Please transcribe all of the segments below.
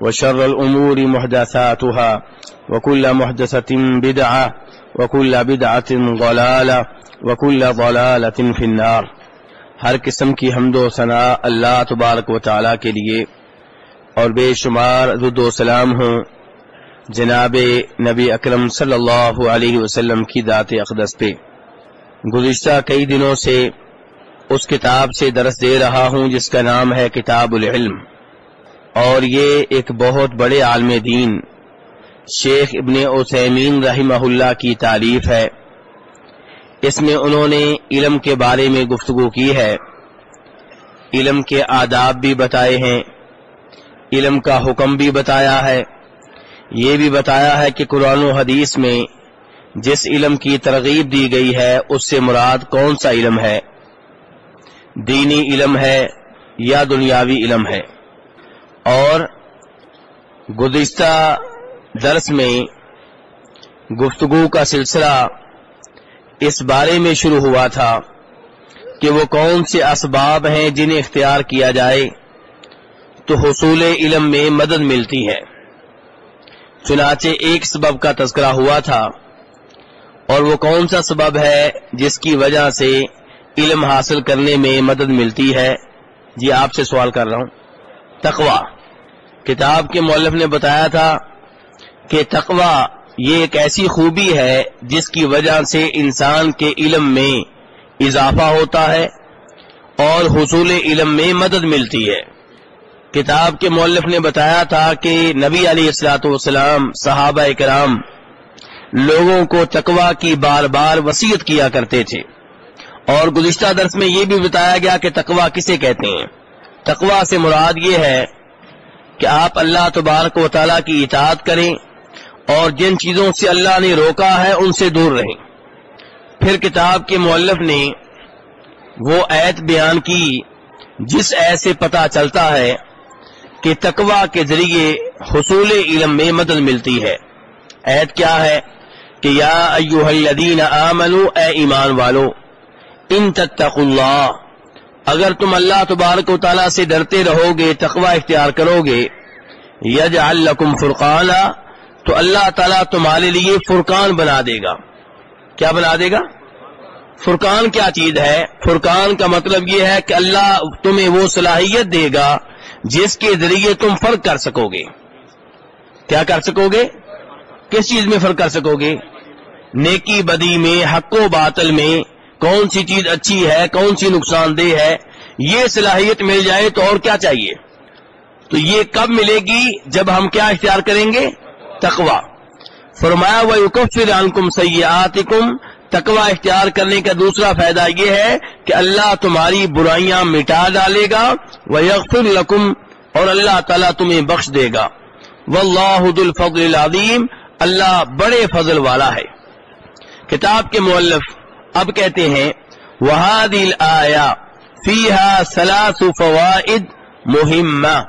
وشر الأمور محدثاتها وكل محدثة بدعة وكل بدعة ضلالة وكل ضلالة في النار. ہر قسم کی حمد و ثناء اللہ تبارک و تعالی کے لیے اور بے شمار رد و سلام ہوں جناب نبی اکرم صلی اللہ علیہ وسلم کی ذات اقدس پہ۔ گزشتہ کئی دنوں سے اس کتاب سے درس دے رہا ہوں جس کا نام ہے کتاب العلم۔ اور یہ ایک بہت بڑے عالم دین شیخ ابن عثیمین رحمہ اللہ کی تعریف ہے۔ اس میں انہوں نے علم کے بارے میں گفتگو کی ہے۔ علم کے آداب بھی بتائے ہیں۔ علم کا حکم بھی بتایا ہے۔ یہ بھی بتایا ہے کہ قرآن و حدیث میں جس علم کی ترغیب دی گئی ہے، اس سے مراد کون سا علم ہے؟ دینی علم ہے یا دنیاوی علم ہے؟ اور گزشتہ درس میں گفتگو کا سلسلہ اس بارے میں شروع ہوا تھا کہ وہ کون سے اسباب ہیں جنہیں اختیار کیا جائے تو حصول علم میں مدد ملتی ہے۔ چنانچہ ایک سبب کا تذکرہ ہوا تھا اور وہ کون سا سبب ہے جس کی وجہ سے علم حاصل کرنے میں مدد ملتی ہے۔ جی آپ سے سوال کر رہا ہوں۔ تقوا کتاب کے مولف نے بتایا تھا کہ تقوا یہ ایک ایسی خوبی ہے جس کی وجہ سے انسان کے علم میں اضافہ ہوتا ہے اور حصول علم میں مدد ملتی ہے۔ کتاب کے مولف نے بتایا تھا کہ نبی علیہ السلاۃ والسلام، صحابہ کرام لوگوں کو تقوا کی بار بار وسیعت کیا کرتے تھے۔ اور گزشتہ درس میں یہ بھی بتایا گیا کہ تقوا کسے کہتے ہیں۔ تقوا سے مراد یہ ہے کہ آپ اللہ تبارک و تعالیٰ کی اطاعت کریں اور جن چیزوں سے اللہ نے روکا ہے ان سے دور رہیں۔ پھر کتاب کے مولف نے وہ ایت بیان کی جس ایت سے پتا چلتا ہے کہ تقوا کے ذریعے حصول علم میں مدد ملتی ہے۔ ایت کیا ہے؟ کہ یا ایوہ الذین آمنو، اے ایمان والو، ان تتقوا اللہ اگر تم اللہ تبارک و تعالیٰ سے ڈرتے رہو گے تقوا اختیار کرو گے یجعل لکم فرقانا، تو اللہ تعالیٰ تمہارے لیے فرقان بنا دے گا۔ کیا بنا دے گا؟ فرقان کیا چیز ہے؟ فرقان کا مطلب یہ ہے کہ اللہ تمہیں وہ صلاحیت دے گا جس کے ذریعے تم فرق کر سکو گے کیا کر سکو گے کس چیز میں فرق کر سکو گے نیکی بدی میں، حق و باطل میں۔ کون سی چیز اچھی ہے، کون سی نقصان دہ ہے، یہ صلاحیت مل جائے تو اور کیا چاہیے؟ تو یہ کب ملے گی؟ جب ہم کیا اختیار کریں گے؟ تقوا فرمایا و یکفر عنکم سیئاتکم تقوا اختیار کرنے کا دوسرا فائدہ یہ ہے کہ اللہ تمہاری برائیاں مٹا ڈالے گا۔ وہ یغفر لکم اور اللہ تعالیٰ تمہیں بخش دے گا۔ واللہ ذو الفضل العظیم اللہ بڑے فضل والا ہے۔ کتاب کے مؤلف اب کہتے ہیں وہادی الآیا فیہا ثلاث فوائد مہمہ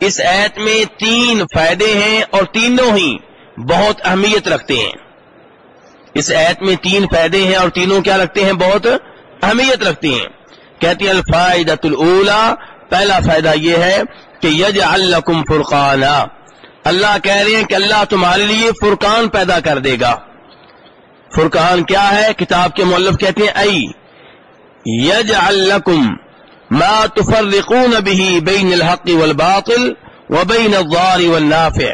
اس ایت میں تین فائدے ہیں اور تینوں ہی بہت اہمیت رکھتے ہیں۔ اس ایت میں تین فائدے ہیں اور تینوں کیا رکھتے ہیں؟ بہت اہمیت رکھتی ہیں۔ کہتی ہیں، الفائدۃ الاولا پہلا فائدہ یہ ہے کہ یج الکم فرقان اللہ کہہ رہے ہیں کہ اللہ تمہارے لیے فرقان پیدا کر دے گا۔ فرقان کیا ہے؟ کتاب کے مولف کہتے ہیں ائی یج الکم ما تفرقون به بین الحق والباطل وبین الضار والنافع۔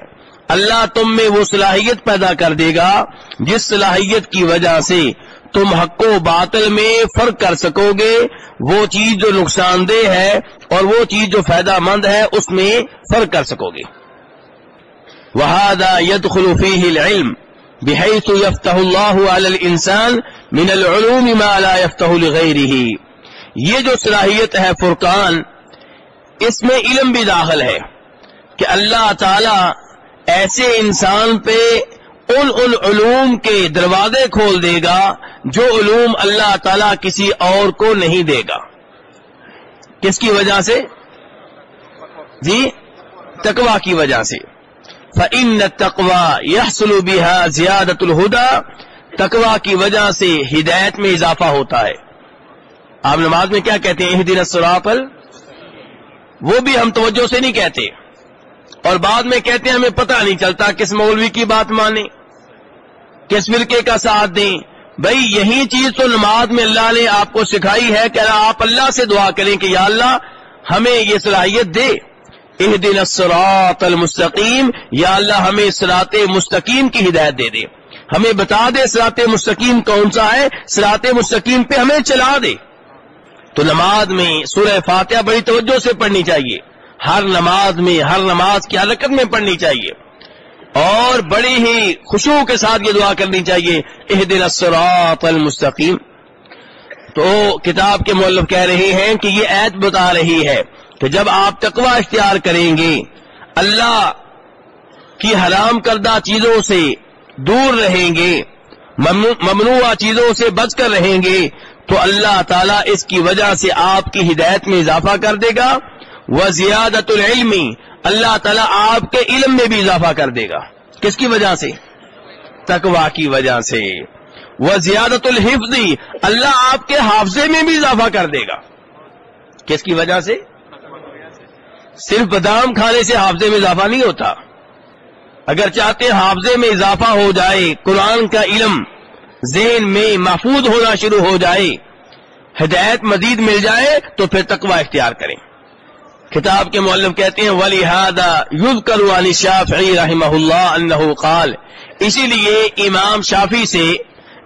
اللہ تم میں وہ صلاحیت پیدا کر دے گا جس صلاحیت کی وجہ سے تم حق و باطل میں فرق کر سکو گے۔ وہ چیز جو نقصان دہ ہے اور وہ چیز جو فائدہ مند ہے، اس میں فرق کر سکو گے۔ وهذا يدخل فيه العلم۔ بحيث يفتح الله على الانسان من العلوم ما لا يفتح لغيره. یہ جو صلاحیت ہے فرقان، اس میں علم بھی داخل ہے کہ اللہ تعالی ایسے انسان پہ ان ان علوم کے دروازے کھول دے گا جو علوم اللہ تعالی کسی اور کو نہیں دے گا۔ کس کی وجہ سے؟ جی تقوا کی وجہ سے۔ فعن تقوا یحصل بها زیادت الہدا تقوا کی وجہ سے ہدایت میں اضافہ ہوتا ہے۔ آپ نماز میں کیا کہتے ہیں؟ دن سراپل وہ بھی ہم توجہ سے نہیں کہتے۔ اور بعد میں کہتے ہیں، ہمیں پتہ نہیں چلتا کس مولوی کی بات مانیں، کس فرقے کا ساتھ دیں۔ بھائی، یہی چیز تو نماز میں اللہ نے آپ کو سکھائی ہے کہ آپ اللہ سے دعا کریں کہ یا اللہ ہمیں یہ صلاحیت دے۔ اہ دن سرات المستقیم یا اللہ ہمیں سرات مستقیم کی ہدایت دے دے۔ ہمیں بتا دے سرات مستقیم کون سا ہے سرات مستقیم پہ ہمیں چلا دے۔ تو نماز میں سورہ فاتحہ بڑی توجہ سے پڑھنی چاہیے۔ ہر نماز میں، ہر نماز کی حرکت میں پڑھنی چاہیے۔ اور بڑی ہی خوشبو کے ساتھ یہ دعا کرنی چاہیے اہ دن اسرات المستقیم تو کتاب کے مولف کہہ رہے ہیں کہ یہ عید بتا رہی ہے۔ کہ جب آپ تقوی اختیار کریں گے، اللہ کی حرام کردہ چیزوں سے دور رہیں گے، ممنوع چیزوں سے بچ کر رہیں گے، تو اللہ تعالیٰ اس کی وجہ سے آپ کی ہدایت میں اضافہ کر دے گا۔ وہ زیادت العلمی اللہ تعالیٰ آپ کے علم میں بھی اضافہ کر دے گا۔ کس کی وجہ سے؟ تقوا کی وجہ سے۔ وہ زیادت الحفظی اللہ آپ کے حافظے میں بھی اضافہ کر دے گا۔ کس کی وجہ سے؟ صرف بادام کھانے سے حافظے میں اضافہ نہیں ہوتا۔ اگر چاہتے ہیں حافظے میں اضافہ ہو جائے، قرآن کا علم ذہن میں محفوظ ہونا شروع ہو جائے، ہدایت مزید مل جائے، تو پھر تقوی اختیار کریں۔ کتاب کے معلم کہتے ہیں ولی ہادا یوز کرو علی شافعی رحمہ اللہ انہ قال۔ اسی لیے امام شافی سے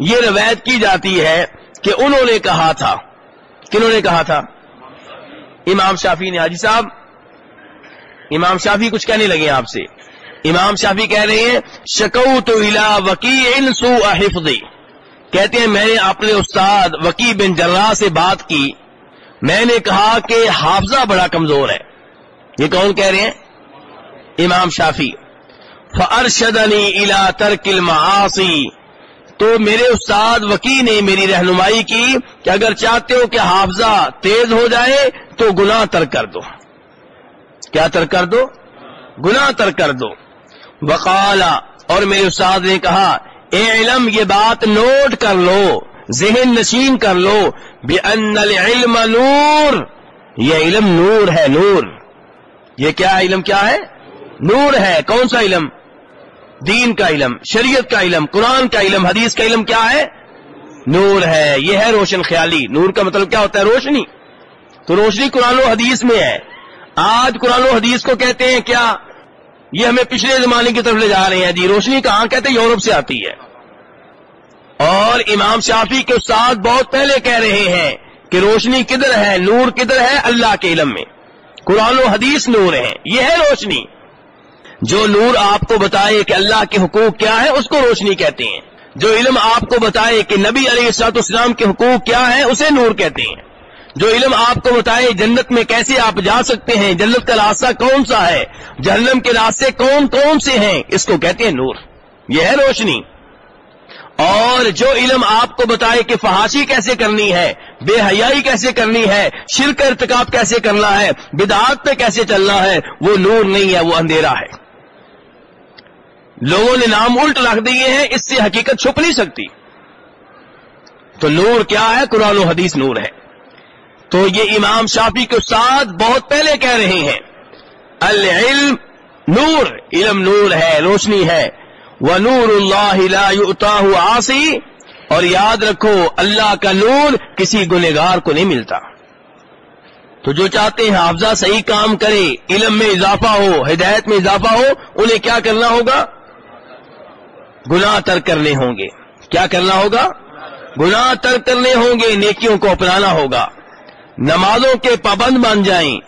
یہ روایت کی جاتی ہے کہ انہوں نے کہا تھا۔ کنہوں نے کہا تھا؟ امام شافی نے، حاجی صاحب امام شافی کچھ کہنے لگے آپ سے۔ امام شافی کہہ رہے ہیں شکو تو الا وکی سو حفظی۔ کہتے ہیں، میں نے اپنے استاد وکی بن جرا سے بات کی۔ میں نے کہا کہ حافظہ بڑا کمزور ہے۔ یہ کون کہہ رہے ہیں؟ امام شافی۔ فرشدنی الا ترکل معاصی تو میرے استاد وکی نے میری رہنمائی کی کہ اگر چاہتے ہو کہ حافظہ تیز ہو جائے تو گناہ تر کر دو۔ کیا تر کر دو؟ گناہ تر کر دو۔ وقالا، اور میرے استاد نے کہا، اے علم، یہ بات نوٹ کر لو، ذہن نشین کر لو بے ان علم نور۔ یہ علم نور ہے، نور۔ یہ کیا علم کیا ہے؟ نور ہے۔ کون سا علم؟ دین کا علم، شریعت کا علم، قرآن کا علم، حدیث کا علم کیا ہے؟ نور ہے۔ یہ ہے روشن خیالی۔ نور کا مطلب کیا ہوتا ہے؟ روشنی۔ تو روشنی قرآن و حدیث میں ہے۔ آج قرآن و حدیث کو کہتے ہیں کیا؟ یہ ہمیں پچھلے زمانے کی طرف لے جا رہے ہیں جی۔ روشنی کہاں کہتے ہیں؟ یورپ سے آتی ہے۔ اور امام شافی کے استاد بہت پہلے کہہ رہے ہیں کہ روشنی کدھر ہے؟ نور کدھر ہے؟ اللہ کے علم میں۔ قرآن و حدیث نور ہے۔ یہ ہے روشنی۔ جو نور آپ کو بتائے کہ اللہ کے حقوق کیا ہے اس کو روشنی کہتے ہیں۔ جو علم آپ کو بتائے کہ نبی علیہ السلاط اسلام کے حقوق کیا ہے اسے نور کہتے ہیں۔ جو علم آپ کو بتائے جنت میں کیسے آپ جا سکتے ہیں، جنت کا راستہ کون سا ہے؟ جہنم کے راستے کون کون سے ہیں؟ اس کو کہتے ہیں نور۔ یہ ہے روشنی۔ اور جو علم آپ کو بتائے کہ فحاشی کیسے کرنی ہے، بے حیائی کیسے کرنی ہے، شرک ارتکاب کیسے کرنا ہے، بدعات پہ کیسے چلنا ہے، وہ نور نہیں ہے، وہ اندھیرا ہے۔ لوگوں نے نام الٹ رکھ دیے ہیں، اس سے حقیقت چھپ نہیں سکتی۔ تو نور کیا ہے؟ قرآن و حدیث نور ہے۔ تو یہ امام شافی کے استاد بہت پہلے کہہ رہے ہیں، العلم نور، علم نور ہے، روشنی ہے وہ نور اللہ آسی اور یاد رکھو، اللہ کا نور کسی گنےگار کو نہیں ملتا۔ تو جو چاہتے ہیں حافظہ صحیح کام کرے علم میں اضافہ ہو، ہدایت میں اضافہ ہو، انہیں کیا کرنا ہوگا؟ گناہ تر کرنے ہوں گے۔ کیا کرنا ہوگا؟ گناہ تر کرنے ہوں گے، نیکیوں کو اپنانا ہوگا۔ نمازوں کے پابند بن جائیں۔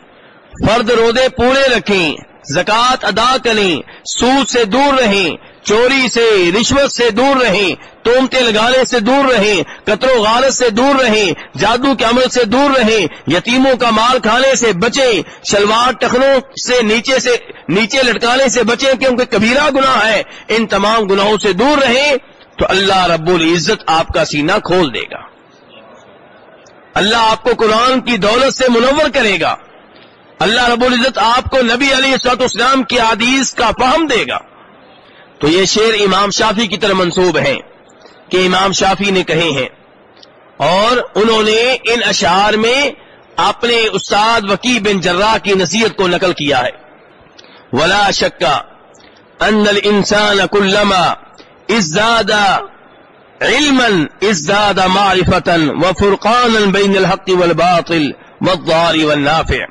فرد رودے پورے رکھیں، زکوٰۃ ادا کریں، سود سے دور رہیں، چوری سے، رشوت سے دور رہیں، تومتے لگانے سے دور رہیں قطر و غالت سے دور رہیں، جادو کے عمل سے دور رہیں، یتیموں کا مال کھانے سے بچیں، شلوار ٹخنوں سے نیچے سے، نیچے لٹکانے سے بچیں، کیونکہ کبیرہ گناہ ہے۔ ان تمام گناہوں سے دور رہیں تو اللہ رب العزت آپ کا سینہ کھول دے گا۔ اللہ آپ کو قرآن کی دولت سے منور کرے گا۔ اللہ رب العزت آپ کو نبی علی سات اسلام کی عادیث کا فہم دے گا۔ تو یہ شعر امام شافی کی طرح منسوب ہیں کہ امام شافی نے کہے ہیں۔ اور انہوں نے ان اشعار میں اپنے استاد وکی بن جرا کی نصیحت کو نقل کیا ہے۔ ولا شکا ان الانسان کلما ازداد علما ازداد معرفتا وفرقانا بین الحق والباطل والضار والنافع۔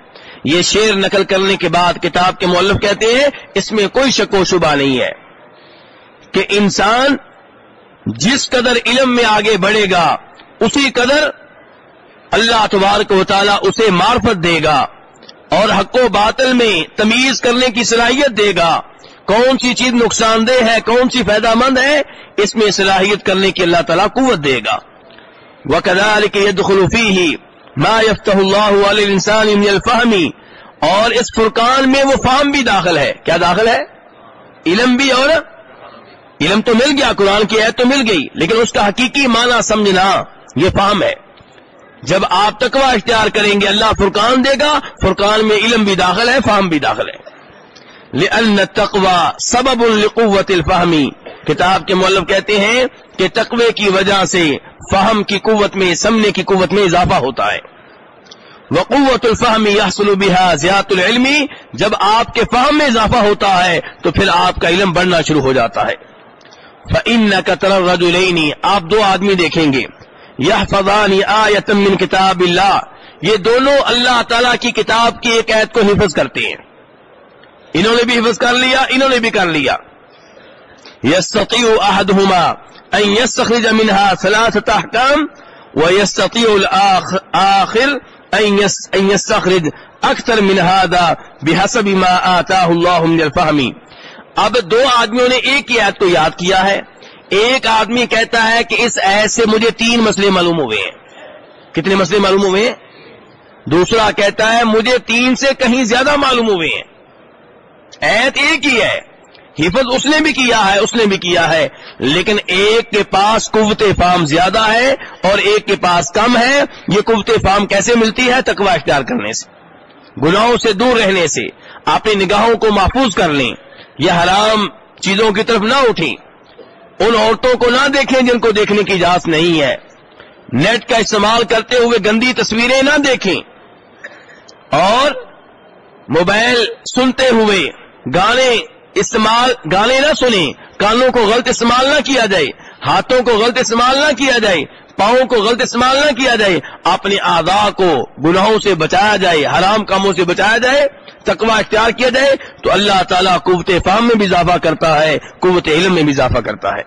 یہ شعر نقل کرنے کے بعد کتاب کے مولف کہتے ہیں، اس میں کوئی شک و شبہ نہیں ہے کہ انسان جس قدر علم میں آگے بڑھے گا، اسی قدر اللہ تبارک و تعالیٰ اسے معرفت دے گا اور حق و باطل میں تمیز کرنے کی صلاحیت دے گا۔ کون سی چیز نقصان دہ ہے، کون سی فائدہ مند ہے، اس میں صلاحیت کرنے کی اللہ تعالیٰ قوت دے گا۔ وہ کدال کے ید خلوفی ہی ما یفتح اللہ علیہ انسان الفہمی اور اس فرقان میں وہ فہم بھی داخل ہے۔ کیا داخل ہے؟ علم بھی اور علم تو مل گیا، قرآن کی عید تو مل گئی، لیکن اس کا حقیقی معنی سمجھنا یہ فام ہے۔ جب آپ تقوی اختیار کریں گے، اللہ فرقان دے گا، فرقان میں علم بھی داخل ہے فام بھی داخل ہے۔ تقوا سبب القوت الفہمی کتاب کے مولب کہتے ہیں کہ تقوی کی وجہ سے فہم کی قوت میں، سمنے کی قوت میں اضافہ ہوتا ہے۔ وقوت الفہمی یحصل بها زیات العلمی جب آپ کے فہم میں اضافہ ہوتا ہے تو پھر آپ کا علم بڑھنا شروع ہو جاتا ہے۔ فن قطر رجولینی آپ دو آدمی دیکھیں گے۔ یہ فضانی من کتاب اللہ یہ دونوں اللہ تعالی کی کتاب کی ایک عید کو حفظ کرتے ہیں۔ انہوں نے بھی حفظ کر لیا، انہوں نے بھی کر لیا۔ یستطیع احدہما ان یستخرج منها ثلاثة احکام ویستطیع الاخر ان یستخرج اکثر من هذا بحسب ما آتاه الله من الفہمی اب دو آدمیوں نے ایک ہی آیت کو یاد کیا ہے۔ ایک آدمی کہتا ہے کہ اس ایت سے مجھے تین مسئلے معلوم ہوئے ہیں۔ کتنے مسئلے معلوم ہوئے ہیں؟ دوسرا کہتا ہے مجھے تین سے کہیں زیادہ معلوم ہوئے ہیں۔ ایت ایک ہی ہے۔ حفظ اس نے بھی کیا ہے، اس نے بھی کیا ہے۔ لیکن ایک کے پاس قوت فام زیادہ ہے اور ایک کے پاس کم ہے۔ یہ قوت فام کیسے ملتی ہے؟ تقوا اختیار کرنے سے۔ گناہوں سے دور رہنے سے۔ اپنی نگاہوں کو محفوظ کر لیں۔ یہ حرام چیزوں کی طرف نہ اٹھیں۔ ان عورتوں کو نہ دیکھیں جن کو دیکھنے کی اجازت نہیں ہے۔ نیٹ کا استعمال کرتے ہوئے گندی تصویریں نہ دیکھیں۔ اور موبائل سنتے ہوئے گانے استعمال گانے نہ سنیں، کانوں کو غلط استعمال نہ کیا جائے، ہاتھوں کو غلط استعمال نہ کیا جائے، پاؤں کو غلط استعمال نہ کیا جائے اپنے آدھا کو گناہوں سے بچایا جائے، حرام کاموں سے بچایا جائے تقوا اختیار کیا جائے، تو اللہ تعالیٰ قوت فام میں بھی اضافہ کرتا ہے، قوت علم میں بھی اضافہ کرتا ہے۔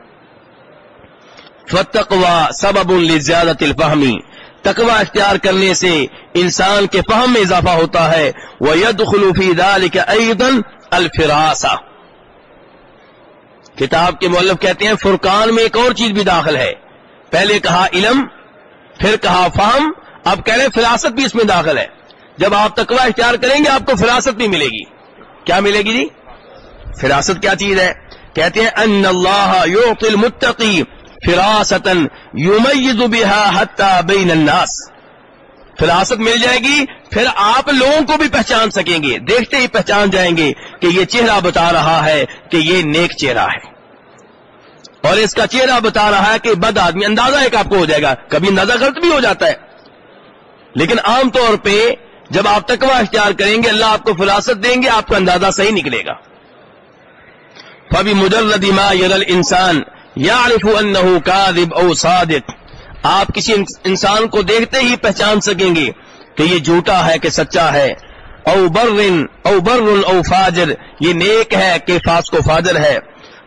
فتقوا سبب الزیادت الفہمی تقوا اختیار کرنے سے انسان کے فہم میں اضافہ ہوتا ہے۔ وہ ید خلوفی دال کے عیدن الفراسا کتاب کے مولب کہتے ہیں، فرقان میں ایک اور چیز بھی داخل ہے۔ پہلے کہا علم، پھر کہا فہم، اب کہہ رہے فراست بھی اس میں داخل ہے۔ جب آپ تقوی اختیار کریں گے، آپ کو فراست بھی ملے گی۔ کیا ملے گی جی؟ فراست کیا چیز ہے؟ کہتے ہیں، ان اللہ یعطی المتقی فراست یمیز بها حتی بین الناس۔ فراست مل جائے گی، پھر آپ لوگوں کو بھی پہچان سکیں گے، دیکھتے ہی پہچان جائیں گے کہ یہ چہرہ بتا رہا ہے کہ یہ نیک چہرہ ہے۔ اور اس کا چہرہ بتا رہا ہے کہ بد آدمی، اندازہ ایک آپ کو ہو جائے گا، کبھی اندازہ غلط بھی ہو جاتا ہے۔ لیکن عام طور پہ جب آپ تکوا اختیار کریں گے، اللہ آپ کو فراست دیں گے، آپ کا اندازہ صحیح نکلے گا۔ فبی مجرد ما یر انسان یا او صادق۔ آپ کسی انسان کو دیکھتے ہی پہچان سکیں گے کہ یہ جھوٹا ہے کہ سچا ہے۔ او برن او برن او فاجر، یہ نیک ہے کہ فاس کو فاجر ہے۔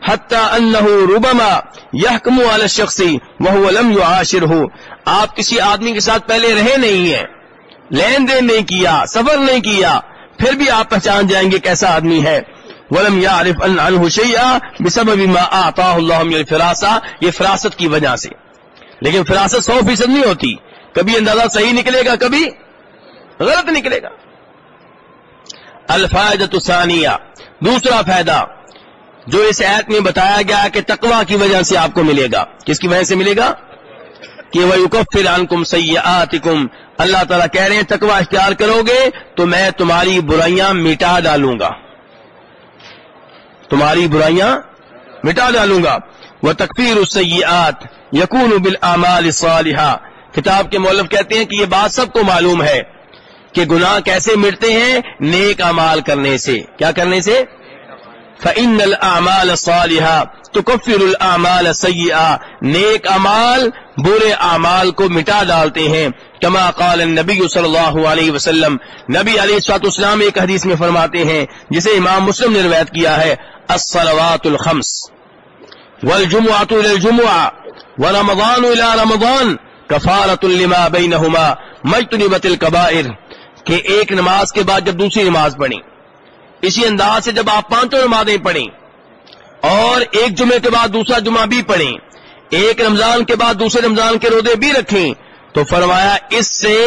حتیٰ انہو ربما یحکمو علی شخصی وہو لم یعاشر ہو آپ کسی آدمی کے ساتھ پہلے رہے نہیں ہیں۔ لین دین نہیں کیا سفر نہیں کیا، پھر بھی آپ پہچان جائیں گے کیسا آدمی ہے۔ ولم يعرف ان عنه شيئا بسبب ما اعطاه الله من الفراسه یہ فراست کی وجہ سے۔ لیکن فراست سو فیصد نہیں ہوتی۔ کبھی اندازہ صحیح نکلے گا، کبھی غلط نکلے گا۔ الفائدہ ثانیہ دوسرا فائدہ، جو اس ایت میں بتایا گیا کہ تقوا کی وجہ سے آپ کو ملے گا۔ کس کی وجہ سے ملے گا؟ کہ وہ یوکفر عنکم سیئاتکم اللہ تعالیٰ کہہ رہے ہیں تقوا اختیار کرو گے تو میں تمہاری برائیاں مٹا ڈالوں گا۔ تمہاری برائیاں مٹا ڈالوں گا۔ وہ تکفیر السیئات یقون صالحہ کتاب کے مولف کہتے ہیں کہ یہ بات سب کو معلوم ہے کہ گناہ کیسے مٹتے ہیں نیک امال کرنے سے۔ کیا کرنے سے؟ فعن العمال صالحہ تو کفر العمال سیاح نیک امال برے اعمال کو مٹا ڈالتے ہیں۔ کما قال نبی صلی اللہ علیہ وسلم۔ نبی علیہ سات اسلام ایک حدیث میں فرماتے ہیں، جسے امام مسلم نے روایت کیا ہے، الصلوات الخمس۔ والجمعة الى الجمعة، ورمضان الى رمضان کفارت لما بینہما مجتنبت القبائر کہ ایک نماز کے بعد جب دوسری نماز پڑھی۔ اسی انداز سے جب آپ پانچوں نمازیں پڑھیں، اور ایک جمعے کے بعد دوسرا جمعہ بھی پڑھیں، ایک رمضان کے بعد دوسرے رمضان کے روزے بھی رکھیں، تو فرمایا اس سے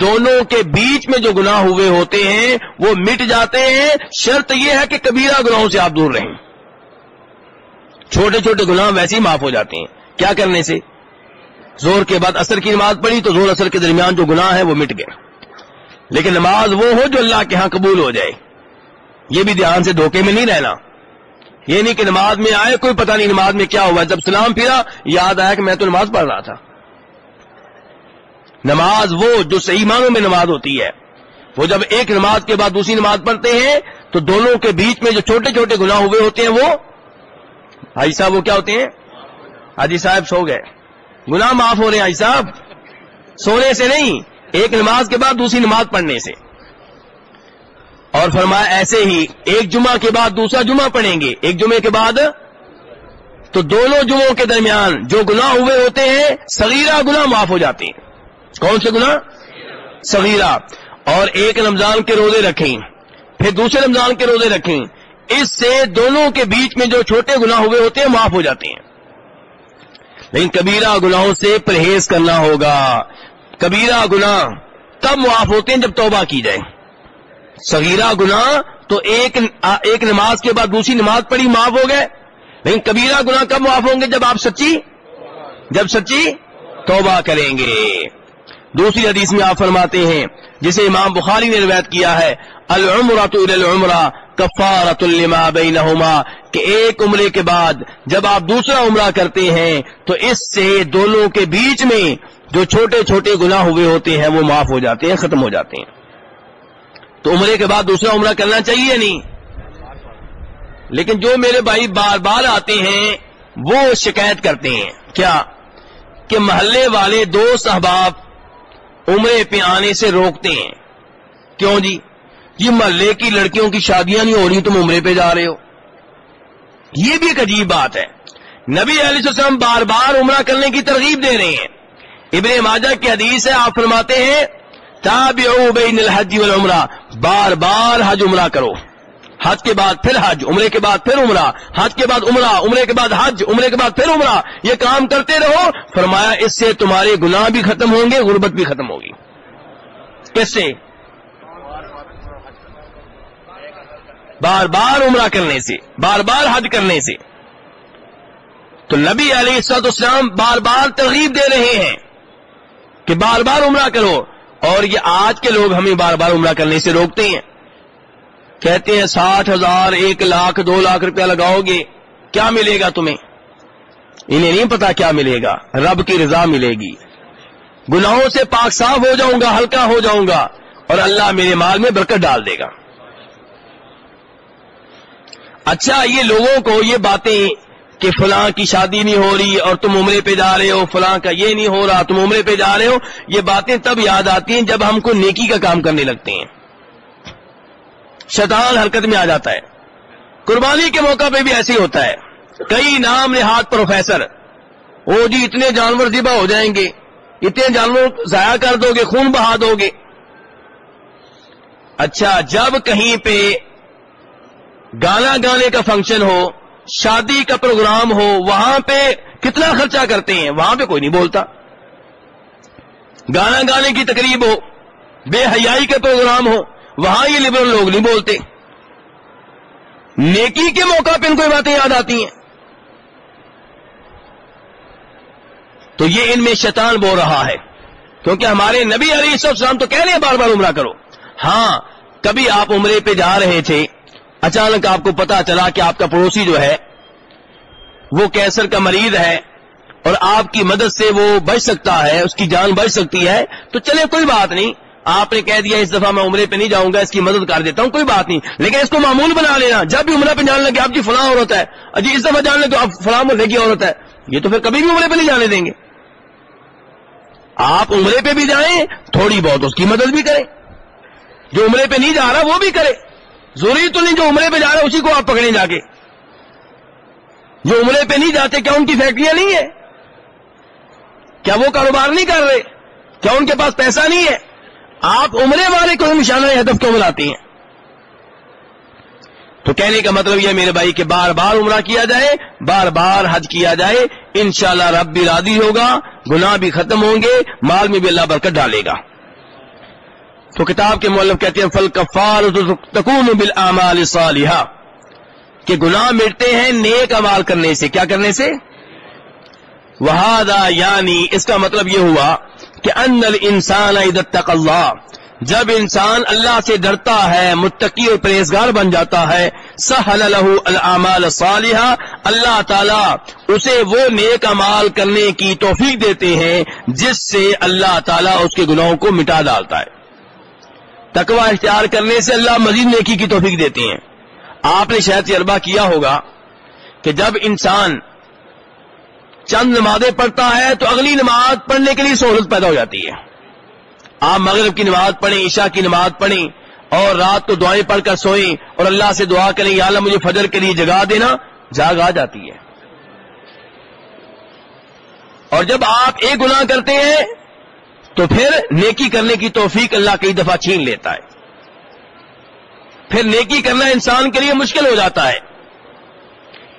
دونوں کے بیچ میں جو گناہ ہوئے ہوتے ہیں، وہ مٹ جاتے ہیں۔ شرط یہ ہے کہ کبیرہ گناہوں سے آپ دور رہیں۔ چھوٹے چھوٹے گناہ ویسے ہی معاف ہو جاتے ہیں۔ کیا کرنے سے؟ زور کے بعد اثر کی نماز پڑھی تو زور اثر کے درمیان جو گناہ ہے وہ مٹ گئے۔ لیکن نماز وہ ہو جو اللہ کے ہاں قبول ہو جائے۔ یہ بھی دھیان سے دھوکے میں نہیں رہنا۔ یہ نہیں کہ نماز میں آئے، کوئی پتہ نہیں نماز میں کیا ہوا۔ جب سلام پھرا، یاد آیا کہ میں تو نماز پڑھ رہا تھا۔ نماز وہ جو صحیح معنوں میں نماز ہوتی ہے۔ وہ جب ایک نماز کے بعد دوسری نماز پڑھتے ہیں، تو دونوں کے بیچ میں جو چھوٹے چھوٹے گناہ ہوئے ہوتے ہیں وہ حاجی صاحب وہ کیا ہوتے ہیں؟ حاجی صاحب سو گئے۔ گناہ معاف ہو رہے ہیں حاجی صاحب، سونے سے نہیں، ایک نماز کے بعد دوسری نماز پڑھنے سے۔ اور فرمایا ایسے ہی ایک جمعہ کے بعد دوسرا جمعہ پڑھیں گے۔ ایک جمعے کے بعد تو دونوں جمعوں کے درمیان جو گناہ ہوئے ہوتے ہیں، صغیرہ گناہ معاف ہو جاتے ہیں۔ کون سے گناہ؟ صغیرہ۔ اور ایک رمضان کے روزے رکھیں۔ پھر دوسرے رمضان کے روزے رکھیں۔ اس سے دونوں کے بیچ میں جو چھوٹے گناہ ہوئے ہوتے ہیں، معاف ہو جاتے ہیں۔ لیکن کبیرہ گناہوں سے پرہیز کرنا ہوگا۔ کبیرہ گناہ تب معاف ہوتے ہیں جب توبہ کی جائے۔ صغیرہ گناہ تو ایک ایک نماز کے بعد دوسری نماز پڑھی معاف ہو گئے۔ لیکن کبیرہ گناہ کب معاف ہوں گے؟ جب آپ سچی جب سچی توبہ کریں گے۔ دوسری حدیث میں آپ فرماتے ہیں، جسے امام بخاری نے روایت کیا ہے، العمرۃ العمرہ کفارت لما بینہما، کہ ایک عمرے کے بعد جب آپ دوسرا عمرہ کرتے ہیں، تو اس سے دونوں کے بیچ میں جو چھوٹے چھوٹے گناہ ہوئے ہوتے ہیں، وہ معاف ہو جاتے ہیں، ختم ہو جاتے ہیں۔ تو عمرے کے بعد دوسرا عمرہ کرنا چاہیے نہیں؟ لیکن جو میرے بھائی بار بار آتے ہیں، وہ شکایت کرتے ہیں۔ کیا؟ کہ محلے والے دوست احباب عمرے پہ آنے سے روکتے ہیں۔ کیوں جی؟ یہ محلے کی لڑکیوں کی شادیاں نہیں ہو رہی، تم عمرے پہ جا رہے ہو۔ یہ بھی ایک عجیب بات ہے۔ نبی علیہ السلام بار بار عمرہ کرنے کی ترغیب دے رہے ہیں۔ ابن ماجہ کی حدیث ہے، آپ فرماتے ہیں، تابعو بین الحج والعمرہ، بار بار حج عمرہ کرو۔ حج کے بعد پھر حج، عمرے کے بعد پھر عمرہ، حج کے بعد عمرہ، عمرے کے بعد حج، عمرے کے بعد پھر عمرہ، یہ کام کرتے رہو۔ فرمایا اس سے تمہارے گناہ بھی ختم ہوں گے، غربت بھی ختم ہوگی۔ کس سے بار بار عمرہ کرنے سے، بار بار حج کرنے سے۔ تو نبی علیہ السلط اسلام بار بار ترغیب دے رہے ہیں کہ بار بار عمرہ کرو۔ اور یہ آج کے لوگ ہمیں بار بار عمرہ کرنے سے روکتے ہیں۔ کہتے ہیں ساٹھ ہزار، ایک لاکھ، دو لاکھ روپیہ لگاؤ گے، کیا ملے گا تمہیں؟ انہیں نہیں پتا کیا ملے گا، رب کی رضا ملے گی۔ گناہوں سے پاک صاف ہو جاؤں گا، ہلکا ہو جاؤں گا، اور اللہ میرے مال میں برکت ڈال دے گا۔ اچھا یہ لوگوں کو یہ باتیں کہ فلاں کی شادی نہیں ہو رہی اور تم عمرے پہ جا رہے ہو، فلاں کا یہ نہیں ہو رہا، تم عمرے پہ جا رہے ہو، یہ باتیں تب یاد آتی ہیں جب ہم کو نیکی کا کام کرنے لگتے ہیں۔ شیطان حرکت میں آ جاتا ہے۔ قربانی کے موقع پہ بھی ایسے ہی ہوتا ہے۔ کئی نام نہاد پروفیسر، وہ جی اتنے جانور ذبح ہو جائیں گے، اتنے جانور ضائع کر دو گے، خون بہا دو گے۔ اچھا جب کہیں پہ گانا گانے کا فنکشن ہو، شادی کا پروگرام ہو، وہاں پہ کتنا خرچہ کرتے ہیں؟ وہاں پہ کوئی نہیں بولتا۔ گانا گانے کی تقریب ہو، بے حیائی کا پروگرام ہو وہاں یہ لبرل لوگ نہیں بولتے۔ نیکی کے موقع پہ ان کو باتیں یاد آتی ہیں۔ تو یہ ان میں شیطان بول رہا ہے۔ کیونکہ ہمارے نبی علی السلام تو کہہ رہے ہیں بار بار عمرہ کرو۔ ہاں کبھی آپ عمرے پہ جا رہے تھے، اچانک آپ کو پتا چلا کہ آپ کا پڑوسی جو ہے، وہ کینسر کا مریض ہے اور آپ کی مدد سے وہ بچ سکتا ہے، اس کی جان بچ سکتی ہے۔ تو چلے کوئی بات نہیں۔ آپ نے کہہ دیا اس دفعہ میں عمرے پہ نہیں جاؤں گا، اس کی مدد کر دیتا ہوں، کوئی بات نہیں۔ لیکن اس کو معمول بنا لینا۔ جب بھی عمرہ پہ جان لگے، آپ کی فلاں عورت ہے۔ جی اس دفعہ جان لگے آپ فلاں محلے کی عورت ہے؟ یہ تو پھر کبھی بھی عمرے پہ نہیں جانے دیں گے۔ آپ عمرے پہ بھی جائیں، تھوڑی بہت اس کی مدد بھی کریں۔ جو عمرے پہ نہیں جا رہا، وہ بھی کرے۔ ضروری تو نہیں جو عمرے پہ جا رہا، اسی کو آپ پکڑیں جا کے۔ جو عمرے پہ نہیں جاتے، کیا ان کی فیکٹریاں نہیں ہے کیا وہ کاروبار نہیں کر رہے؟ کیا ان کے پاس پیسہ نہیں ہے؟ آپ عمرے والے کو نشانہ ہدف کیوں بلاتے ہیں؟ تو کہنے کا مطلب یہ میرے بھائی کہ بار بار عمرہ کیا جائے، بار بار حج کیا جائے، انشاءاللہ رب بھی رادی ہوگا، گناہ بھی ختم ہوں گے، مال میں بھی اللہ برکت ڈالے گا۔ تو کتاب کے مولب کہتے ہیں فل کفار تکون بالآمال صالحہ کہ گناہ مٹتے ہیں نیک امال کرنے سے، کیا کرنے سے؟ وہادا یعنی اس کا مطلب یہ ہوا کہ ان الانسان ادتق اللہ، جب انسان اللہ سے ڈرتا ہے، متقی اور پرہیزگار بن جاتا ہے، سہل له الاعمال صالحہ، اللہ تعالی اسے وہ نیک امال کرنے کی توفیق دیتے ہیں جس سے اللہ تعالی اس کے گناہوں کو مٹا ڈالتا ہے۔ تقوی اختیار کرنے سے اللہ مزید نیکی کی توفیق دیتے ہیں۔ آپ نے شاید تجربہ کیا ہوگا کہ جب انسان چند نمازیں پڑھتا ہے تو اگلی نماز پڑھنے کے لیے سہولت پیدا ہو جاتی ہے۔ آپ مغرب کی نماز پڑھیں، عشاء کی نماز پڑھیں اور رات کو دعائیں پڑھ کر سوئیں اور اللہ سے دعا کریں، یا اللہ مجھے فجر کے لیے جگا دینا، جاگ آ جاتی ہے۔ اور جب آپ ایک گناہ کرتے ہیں تو پھر نیکی کرنے کی توفیق اللہ کئی دفعہ چھین لیتا ہے۔ پھر نیکی کرنا انسان کے لیے مشکل ہو جاتا ہے۔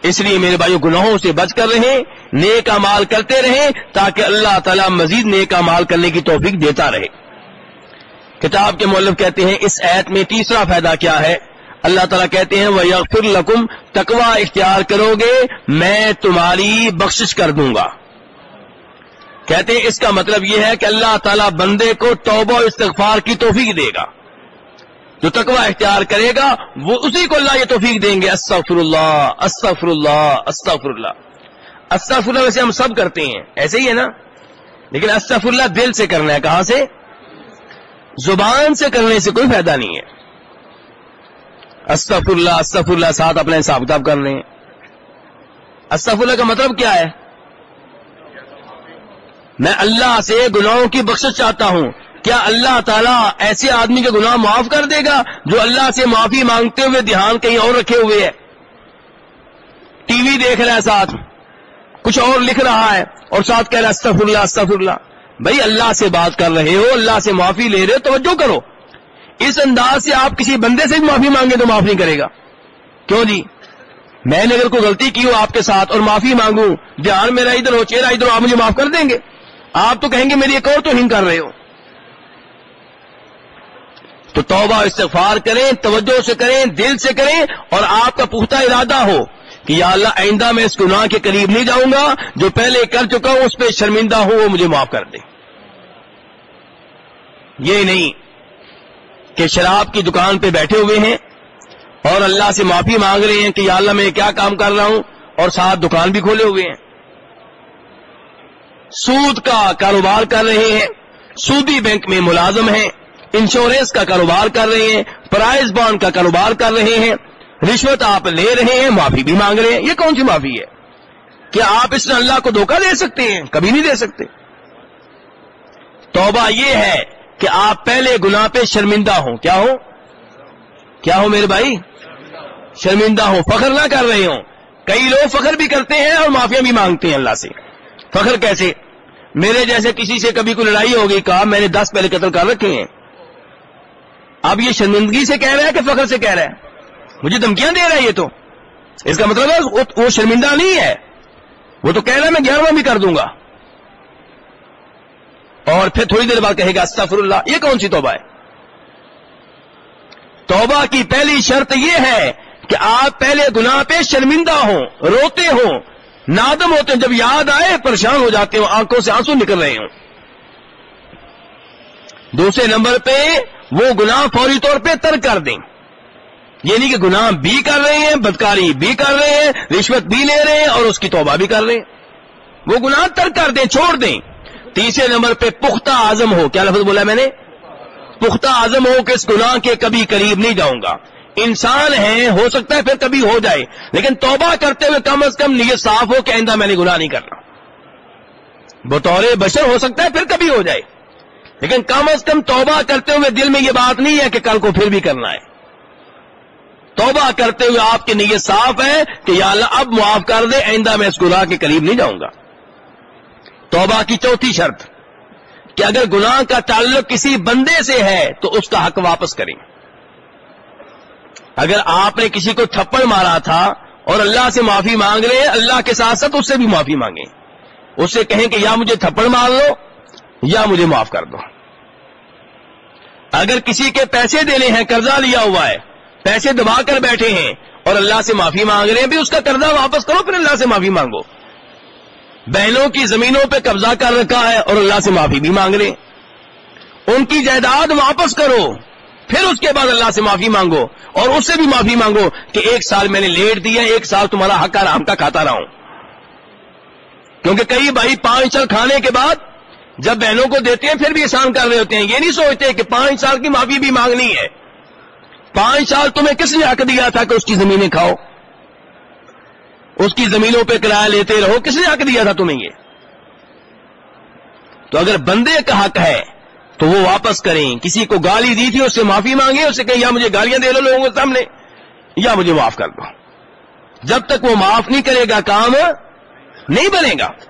اس لیے میرے بھائیوں گناہوں سے بچ کر رہیں، نیک مال کرتے رہیں، تاکہ اللہ تعالیٰ مزید نیک مال کرنے کی توفیق دیتا رہے۔ کتاب کے مولف کہتے ہیں، اس ایت میں تیسرا فائدہ کیا ہے؟ اللہ تعالیٰ کہتے ہیں وہ یغفر لکم تقوا اختیار کرو گے، میں تمہاری بخشش کر دوں گا۔ کہتے ہیں، اس کا مطلب یہ ہے کہ اللہ تعالیٰ بندے کو توبہ و استغفار کی توفیق دے گا۔ جو تقوا اختیار کرے گا، وہ اسی کو اللہ یہ توفیق دیں گے استغفر اللہ استغفر اللہ استغفر اللہ استغفر اللہ ویسے ہم سب کرتے ہیں، ایسے ہی ہے نا؟ لیکن استغفر اللہ دل سے کرنا ہے، کہاں سے؟ زبان سے کرنے سے کوئی فائدہ نہیں ہے۔ استغفر اللہ استغفر اللہ ساتھ اپنے حساب کتاب کر رہے ہیں استغفر اللہ کا مطلب کیا ہے؟ میں اللہ سے گناہوں کی بخشش چاہتا ہوں کیا اللہ تعالیٰ ایسے آدمی کے گناہ معاف کر دے گا جو اللہ سے معافی مانگتے ہوئے دھیان کہیں اور رکھے ہوئے ہے؟ ٹی وی دیکھ رہا ہے ساتھ، کچھ اور لکھ رہا ہے اور ساتھ کہہ رہا ہے استغفر اللہ استغفر اللہ بھائی اللہ سے بات کر رہے ہو، اللہ سے معافی لے رہے ہو، توجہ کرو۔ اس انداز سے آپ کسی بندے سے بھی معافی مانگے تو معاف نہیں کرے گا۔ کیوں جی؟ میں نے اگر کوئی غلطی کی ہو آپ کے ساتھ اور معافی مانگوں، دھیان میرا ادھر ہو، چہرہ ادھر آپ مجھے معاف کر دیں گے۔ آپ تو کہیں گے میری ایک اور تو ہنگ کر رہے ہو۔ تو توبہ استغفار کریں، توجہ سے کریں، دل سے کریں اور آپ کا پختہ ارادہ ہو کہ یا اللہ آئندہ میں اس گناہ کے قریب نہیں جاؤں گا، جو پہلے کر چکا ہوں، اس پہ شرمندہ ہوں، وہ مجھے معاف کر دے۔ یہ نہیں کہ شراب کی دکان پہ بیٹھے ہوئے ہیں اور اللہ سے معافی مانگ رہے ہیں کہ یا اللہ میں کیا کام کر رہا ہوں اور ساتھ دکان بھی کھولے ہوئے ہیں۔ سود کا کاروبار کر رہے ہیں۔ سودی بینک میں ملازم ہیں۔ انشورنس کا کاروبار کر رہے ہیں، پرائز بانڈ کا کاروبار کر رہے ہیں، رشوت آپ لے رہے ہیں، معافی بھی مانگ رہے ہیں۔ یہ کون سی معافی ہے؟ کیا آپ اس نے اللہ کو دھوکہ دے سکتے ہیں؟ کبھی نہیں دے سکتے۔ توبہ یہ ہے کہ آپ پہلے گناہ پہ شرمندہ ہوں۔ کیا ہو کیا ہو میرے بھائی؟ شرمندہ ہوں۔ فخر نہ کر رہے ہوں۔ کئی لوگ فخر بھی کرتے ہیں اور معافیا بھی مانگتے ہیں اللہ سے۔ فخر کیسے؟ میرے جیسے کسی سے کبھی کوئی لڑائی ہو گئی، کہا میں نے دس پہلے قتل کر رکھے ہیں۔ اب یہ شرمندگی سے کہہ رہا ہے کہ فخر سے کہہ رہا ہے مجھے دھمکیاں دے رہا ہے یہ تو۔ اس کا مطلب ہے وہ شرمندہ نہیں ہے۔ وہ تو کہہ رہا ہے میں گیارہواں بھی کر دوں گا۔ اور پھر تھوڑی دیر بعد کہے گا استفر اللہ یہ کون سی توبہ ہے؟ توبہ کی پہلی شرط یہ ہے کہ آپ پہلے گناہ پہ شرمندہ ہوں، روتے ہوں، نادم ہوتے ہیں۔ جب یاد آئے، پریشان ہو جاتے ہوں، آنکھوں سے آنسو نکل رہے ہوں۔ دوسرے نمبر پہ وہ گناہ فوری طور پہ تر کر دیں۔ یعنی کہ گناہ بھی کر رہے ہیں، بدکاری بھی کر رہے ہیں، رشوت بھی لے رہے ہیں اور اس کی توبہ بھی کر رہے ہیں۔ وہ گناہ تر کر دیں، چھوڑ دیں۔ تیسرے نمبر پہ پختہ آزم ہو۔ کیا لفظ بولا میں نے؟ پختہ آزم ہو کہ اس گناہ کے کبھی قریب نہیں جاؤں گا۔ انسان ہے، ہو سکتا ہے پھر کبھی ہو جائے، لیکن توبہ کرتے ہوئے کم از کم نیت صاف ہو کہ آئندہ میں نے گناہ نہیں کرنا۔ بطور بشر ہو سکتا ہے پھر کبھی ہو جائے۔ لیکن کم از کم توبہ کرتے ہوئے دل میں یہ بات نہیں ہے کہ کل کو پھر بھی کرنا ہے۔ توبہ کرتے ہوئے آپ کی نیت صاف ہے کہ یا اللہ اب معاف کر دے، آئندہ میں اس گناہ کے قریب نہیں جاؤں گا۔ توبہ کی چوتھی شرط، کہ اگر گناہ کا تعلق کسی بندے سے ہے تو اس کا حق واپس کریں۔ اگر آپ نے کسی کو تھپڑ مارا تھا اور اللہ سے معافی مانگ رہے ہیں، اللہ کے ساتھ ساتھ اس سے بھی معافی مانگیں۔ اس سے کہیں کہ یا مجھے تھپڑ مار لو یا مجھے معاف کر دو۔ اگر کسی کے پیسے دینے ہیں، قرضہ لیا ہوا ہے، پیسے دبا کر بیٹھے ہیں اور اللہ سے معافی مانگ رہے ہیں، بھی اس کا قرضہ واپس کرو، پھر اللہ سے معافی مانگو۔ بہنوں کی زمینوں پہ قبضہ کر رکھا ہے اور اللہ سے معافی بھی مانگ رہے ہیں۔ ان کی جائیداد واپس کرو، پھر اس کے بعد اللہ سے معافی مانگو۔ اور اس سے بھی معافی مانگو کہ ایک سال میں نے لیٹ دیا، ایک سال تمہارا حق آرام کا کھاتا رہا ہوں۔ کیونکہ کئی بھائی پانچ سال کھانے کے بعد جب بہنوں کو دیتے ہیں پھر بھی احسان کر رہے ہوتے ہیں۔ یہ نہیں سوچتے کہ پانچ سال کی معافی بھی مانگنی ہے۔ پانچ سال تمہیں کس نے حق دیا تھا کہ اس کی زمینیں کھاؤ؟ اس کی زمینوں پہ کرایہ لیتے رہو۔ کس نے حق دیا تھا تمہیں یہ؟ تو اگر بندے کا حق ہے تو وہ واپس کریں۔ کسی کو گالی دی تھی، اس سے معافی مانگے اس سے کہیں یا مجھے گالیاں دے لو لوگوں کے سامنے، یا مجھے معاف کر دو۔ جب تک وہ معاف نہیں کرے گا، کام نہیں بنے گا۔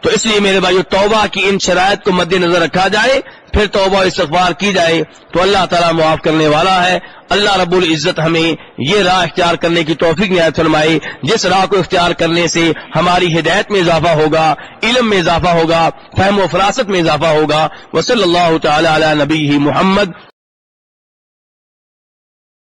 تو اس لیے میرے بھائی توبہ کی ان شرائط کو مد نظر رکھا جائے، پھر توبہ استغفار کی جائے، تو اللہ تعالیٰ معاف کرنے والا ہے۔ اللہ رب العزت ہمیں یہ راہ اختیار کرنے کی توفیق نہایت فرمائے، جس راہ کو اختیار کرنے سے ہماری ہدایت میں اضافہ ہوگا، علم میں اضافہ ہوگا، فہم و فراست میں اضافہ ہوگا۔ وہ صلی اللہ تعالی علی نبی محمد۔